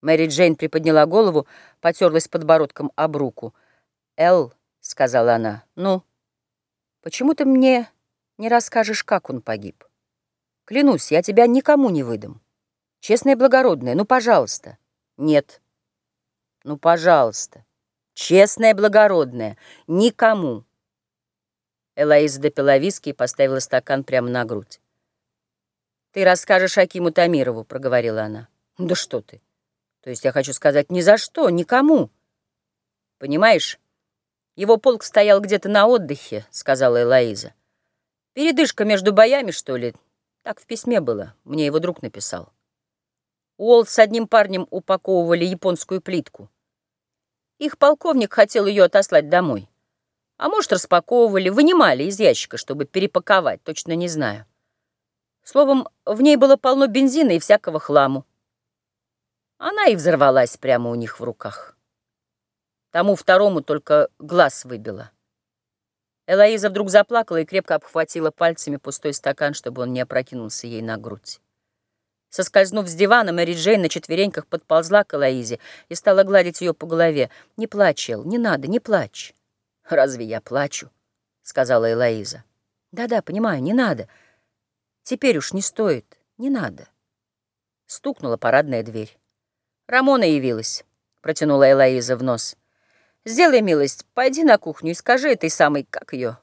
Мэри Джейн приподняла голову, потерлась подбородком об руку. «Эл», — сказала она, — «ну, почему ты мне не расскажешь, как он погиб? Клянусь, я тебя никому не выдам. Честная и благородная, ну, пожалуйста». «Нет». «Ну, пожалуйста. Честная и благородная. Никому». Элоиза допила виски и поставила стакан прямо на грудь. «Ты расскажешь Акиму Тамирову», — проговорила она. «Да что ты! То есть я хочу сказать, ни за что, никому. Понимаешь, его полк стоял где-то на отдыхе, сказала Элоиза. Передышка между боями, что ли? Так в письме было, мне его друг написал. Уолт с одним парнем упаковывали японскую плитку. Их полковник хотел ее отослать домой. А может, распаковывали, вынимали из ящика, чтобы перепаковать, точно не знаю. Словом, в ней было полно бензина и всякого хламу. Она и взорвалась прямо у них в руках. Тому второму только глаз выбила. Элоиза вдруг заплакала и крепко обхватила пальцами пустой стакан, чтобы он не опрокинулся ей на грудь. Соскользнув с дивана, Мэри Джейн на четвереньках подползла к Элоизе и стала гладить ее по голове. «Не плачь, Эл, не надо, не плачь». «Разве я плачу?» — сказала Элоиза. «Да-да, понимаю, не надо. Теперь уж не стоит, не надо». Стукнула парадная дверь. «Рамона явилась», — протянула Элоиза в нос. «Сделай милость, пойди на кухню и скажи этой самой, как ее,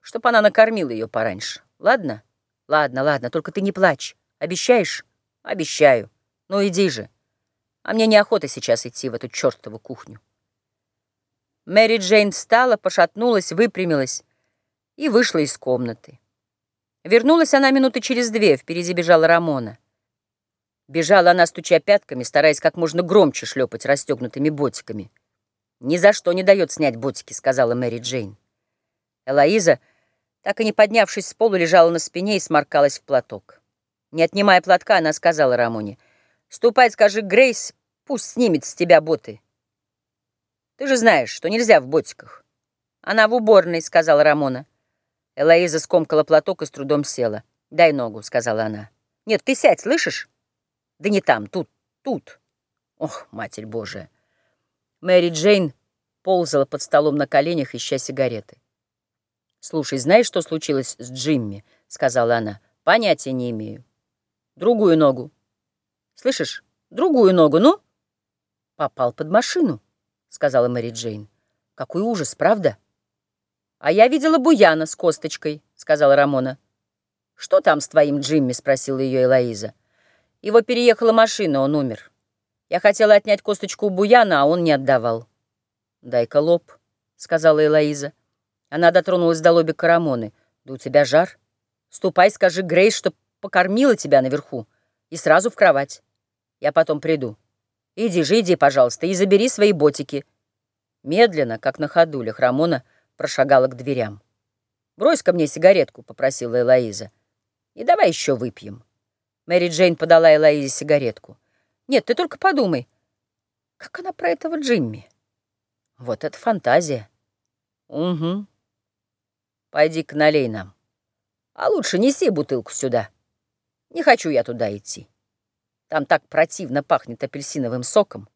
чтоб она накормила ее пораньше. Ладно? Ладно, ладно, только ты не плачь. Обещаешь? Обещаю. Ну иди же. А мне неохота сейчас идти в эту чертову кухню». Мэри Джейн встала, пошатнулась, выпрямилась и вышла из комнаты. Вернулась она минуты через две, впереди бежала Рамона. Бежала она, стуча пятками, стараясь как можно громче шлепать расстегнутыми ботиками. «Ни за что не дает снять ботики», — сказала Мэри Джейн. Элоиза, так и не поднявшись с полу, лежала на спине и сморкалась в платок. Не отнимая платка, она сказала Рамоне, «Ступай, скажи Грейс, пусть снимет с тебя боты. Ты же знаешь, что нельзя в ботиках». «Она в уборной», — сказала Рамона. Элоиза скомкала платок и с трудом села. «Дай ногу», — сказала она. «Нет, ты сядь, слышишь?» Да не там, тут, тут. Ох, Матерь Божия. Мэри Джейн ползала под столом на коленях, ища сигареты. «Слушай, знаешь, что случилось с Джимми?» — сказала она. «Понятия не имею. Другую ногу. Слышишь? Другую ногу, ну?» «Попал под машину», — сказала Мэри Джейн. «Какой ужас, правда?» «А я видела Буяна с косточкой», — сказала Рамона. «Что там с твоим Джимми?» — спросила ее Элоиза. Его переехала машина, он умер. Я хотела отнять косточку у Буяна, а он не отдавал. «Дай-ка лоб», — сказала Элоиза. Она дотронулась до лобика Рамоны. «Да у тебя жар. Ступай, скажи Грейс, что покормила тебя наверху. И сразу в кровать. Я потом приду. Иди же, иди, пожалуйста, и забери свои ботики». Медленно, как на ходулях, Рамона прошагала к дверям. «Брось-ка мне сигаретку», — попросила Элоиза. «И давай еще выпьем». Мэри Джейн подала Элоизе сигаретку. «Нет, ты только подумай, как она про этого Джимми? Вот это фантазия». «Угу. Пойди-ка налей нам. А лучше неси бутылку сюда. Не хочу я туда идти. Там так противно пахнет апельсиновым соком».